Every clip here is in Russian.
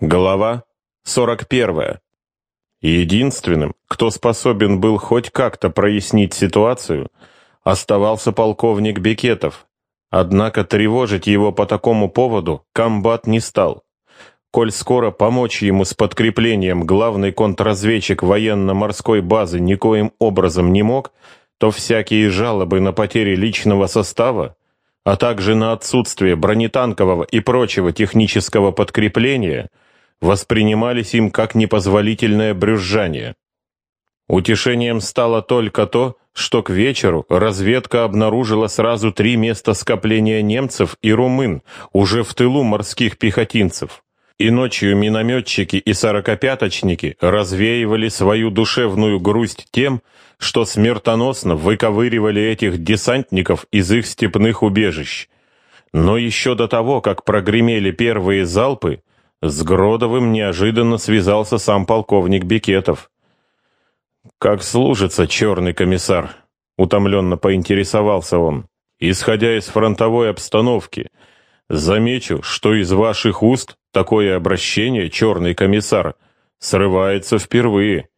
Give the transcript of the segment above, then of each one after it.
Глава 41. Единственным, кто способен был хоть как-то прояснить ситуацию, оставался полковник Бекетов. Однако тревожить его по такому поводу комбат не стал. Коль скоро помочь ему с подкреплением главный контрразведчик военно-морской базы никоим образом не мог, то всякие жалобы на потери личного состава а также на отсутствие бронетанкового и прочего технического подкрепления, воспринимались им как непозволительное брюзжание. Утешением стало только то, что к вечеру разведка обнаружила сразу три места скопления немцев и румын уже в тылу морских пехотинцев. И ночью минометчики и сорокопяточники развеивали свою душевную грусть тем, что смертоносно выковыривали этих десантников из их степных убежищ. Но еще до того, как прогремели первые залпы, с Гродовым неожиданно связался сам полковник Бекетов. «Как служится черный комиссар?» — утомленно поинтересовался он. «Исходя из фронтовой обстановки, замечу, что из ваших уст такое обращение, черный комиссар, срывается впервые».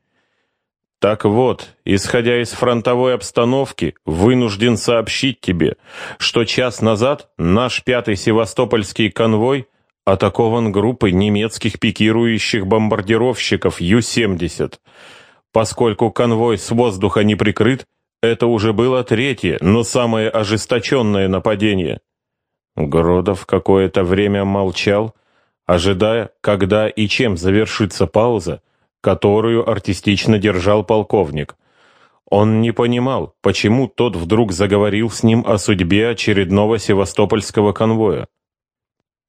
Так вот, исходя из фронтовой обстановки, вынужден сообщить тебе, что час назад наш пятый севастопольский конвой атакован группой немецких пикирующих бомбардировщиков Ю-70. Поскольку конвой с воздуха не прикрыт, это уже было третье, но самое ожесточенное нападение. Гродов какое-то время молчал, ожидая, когда и чем завершится пауза, которую артистично держал полковник. Он не понимал, почему тот вдруг заговорил с ним о судьбе очередного севастопольского конвоя.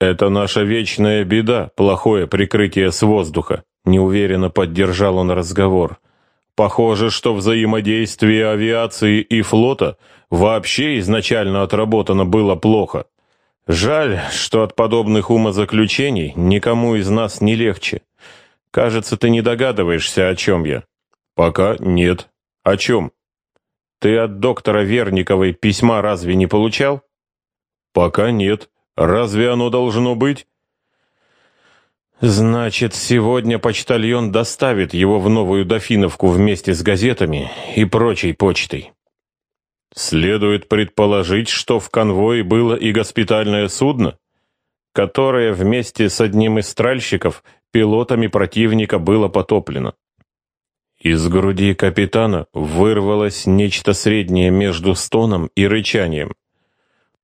«Это наша вечная беда, плохое прикрытие с воздуха», — неуверенно поддержал он разговор. «Похоже, что взаимодействие авиации и флота вообще изначально отработано было плохо. Жаль, что от подобных умозаключений никому из нас не легче. Кажется, ты не догадываешься, о чем я. Пока нет. О чем? Ты от доктора Верниковой письма разве не получал? Пока нет. Разве оно должно быть? Значит, сегодня почтальон доставит его в Новую Дофиновку вместе с газетами и прочей почтой. Следует предположить, что в конвое было и госпитальное судно, которое вместе с одним из тральщиков пилотами противника было потоплено. Из груди капитана вырвалось нечто среднее между стоном и рычанием.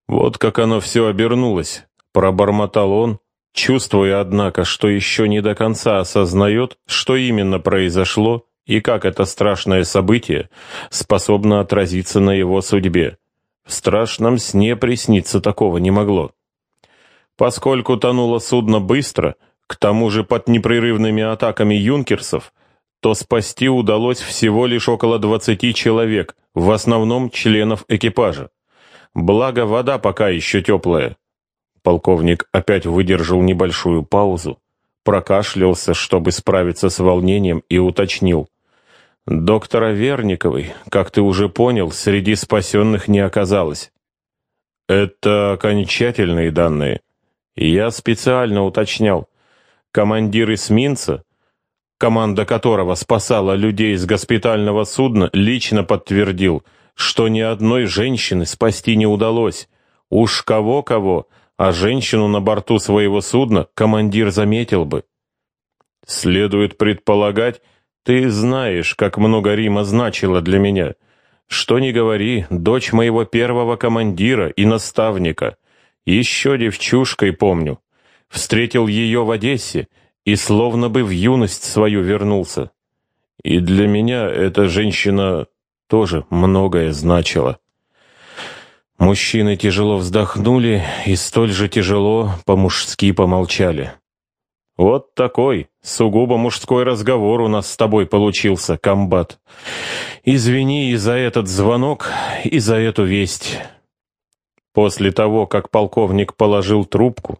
Вот как оно все обернулось, пробормотал он, чувствуя, однако, что еще не до конца осознает, что именно произошло и как это страшное событие способно отразиться на его судьбе. В страшном сне присниться такого не могло. Поскольку тонуло судно быстро, к тому же под непрерывными атаками юнкерсов, то спасти удалось всего лишь около 20 человек, в основном членов экипажа. Благо, вода пока еще теплая. Полковник опять выдержал небольшую паузу, прокашлялся, чтобы справиться с волнением, и уточнил. «Доктора Верниковой, как ты уже понял, среди спасенных не оказалось». «Это окончательные данные. Я специально уточнял командир эсминца, команда которого спасала людей из госпитального судна, лично подтвердил, что ни одной женщины спасти не удалось. Уж кого-кого, а женщину на борту своего судна командир заметил бы. Следует предполагать, ты знаешь, как много Рима значило для меня. Что ни говори, дочь моего первого командира и наставника. Еще девчушкой помню. Встретил ее в Одессе и словно бы в юность свою вернулся. И для меня эта женщина тоже многое значила. Мужчины тяжело вздохнули и столь же тяжело по-мужски помолчали. «Вот такой, сугубо мужской разговор у нас с тобой получился, комбат. Извини и за этот звонок, и за эту весть». После того, как полковник положил трубку,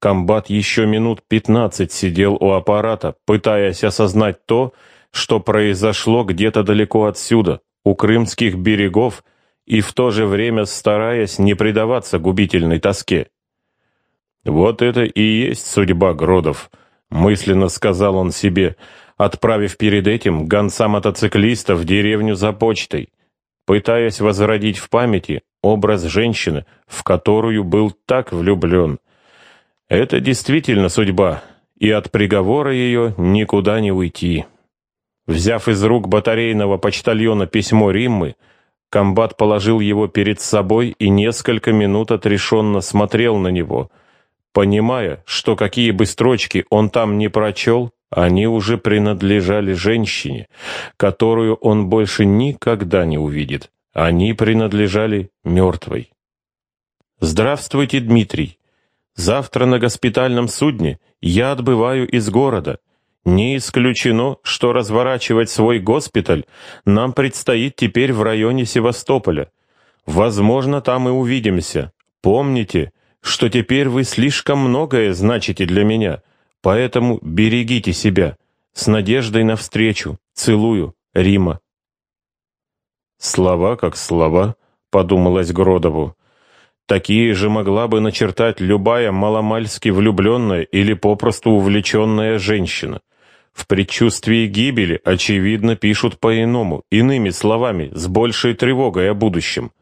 Комбат еще минут пятнадцать сидел у аппарата, пытаясь осознать то, что произошло где-то далеко отсюда, у крымских берегов, и в то же время стараясь не предаваться губительной тоске. «Вот это и есть судьба Гродов», мысленно сказал он себе, отправив перед этим гонца-мотоциклиста в деревню за почтой, пытаясь возродить в памяти образ женщины, в которую был так влюблен. Это действительно судьба, и от приговора ее никуда не уйти. Взяв из рук батарейного почтальона письмо Риммы, комбат положил его перед собой и несколько минут отрешенно смотрел на него, понимая, что какие бы строчки он там не прочел, они уже принадлежали женщине, которую он больше никогда не увидит. Они принадлежали мертвой. «Здравствуйте, Дмитрий. Завтра на госпитальном судне я отбываю из города. Не исключено, что разворачивать свой госпиталь нам предстоит теперь в районе Севастополя. Возможно, там и увидимся. Помните, что теперь вы слишком многое значите для меня, поэтому берегите себя. С надеждой навстречу. Целую. Рима. Слова как слова, подумалось Гродову. Такие же могла бы начертать любая маломальски влюбленная или попросту увлеченная женщина. В предчувствии гибели, очевидно, пишут по-иному, иными словами, с большей тревогой о будущем.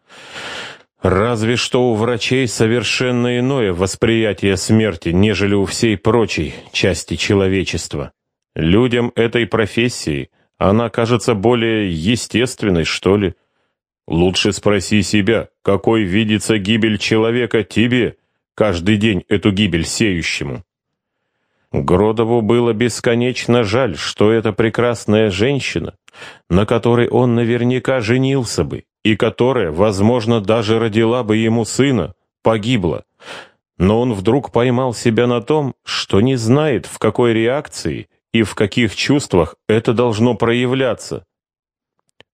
Разве что у врачей совершенно иное восприятие смерти, нежели у всей прочей части человечества. Людям этой профессии она кажется более естественной, что ли. Лучше спроси себя, какой видится гибель человека тебе, каждый день эту гибель сеющему. Гродову было бесконечно жаль, что эта прекрасная женщина, на которой он наверняка женился бы, и которая, возможно, даже родила бы ему сына, погибла. Но он вдруг поймал себя на том, что не знает, в какой реакции и в каких чувствах это должно проявляться.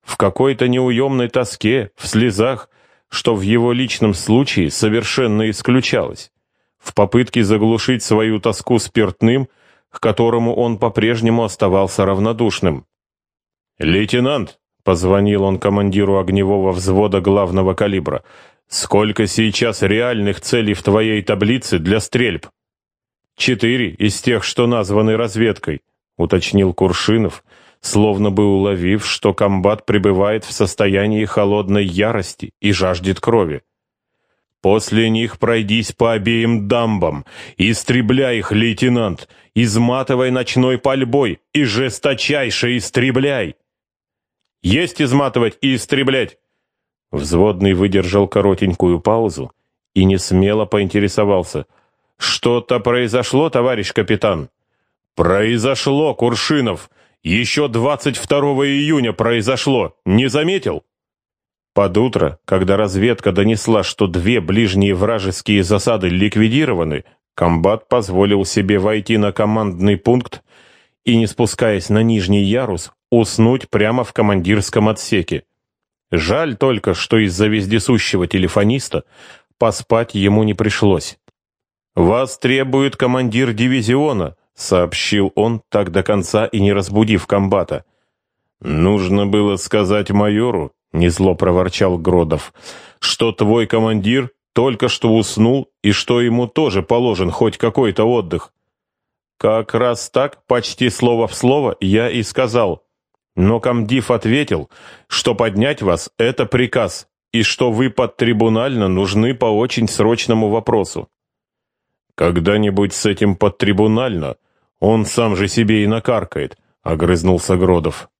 В какой-то неуемной тоске, в слезах, что в его личном случае совершенно исключалось в попытке заглушить свою тоску спиртным, к которому он по-прежнему оставался равнодушным. «Лейтенант!» — позвонил он командиру огневого взвода главного калибра. «Сколько сейчас реальных целей в твоей таблице для стрельб?» «Четыре из тех, что названы разведкой», — уточнил Куршинов, словно бы уловив, что комбат пребывает в состоянии холодной ярости и жаждет крови. После них пройдись по обеим дамбам, истребляй их, лейтенант, изматывай ночной пальбой и жесточайше истребляй. Есть изматывать и истреблять. Взводный выдержал коротенькую паузу и не смело поинтересовался. Что-то произошло, товарищ капитан? Произошло, Куршинов. Еще 22 июня произошло. Не заметил? Под утро, когда разведка донесла, что две ближние вражеские засады ликвидированы, комбат позволил себе войти на командный пункт и, не спускаясь на нижний ярус, уснуть прямо в командирском отсеке. Жаль только, что из-за вездесущего телефониста поспать ему не пришлось. «Вас требует командир дивизиона», — сообщил он, так до конца и не разбудив комбата. «Нужно было сказать майору», — незло проворчал Гродов, — «что твой командир только что уснул и что ему тоже положен хоть какой-то отдых». Как раз так, почти слово в слово, я и сказал. Но комдив ответил, что поднять вас — это приказ, и что вы подтрибунально нужны по очень срочному вопросу. Когда-нибудь с этим подтрибунально он сам же себе и накаркает, — огрызнулся Гродов.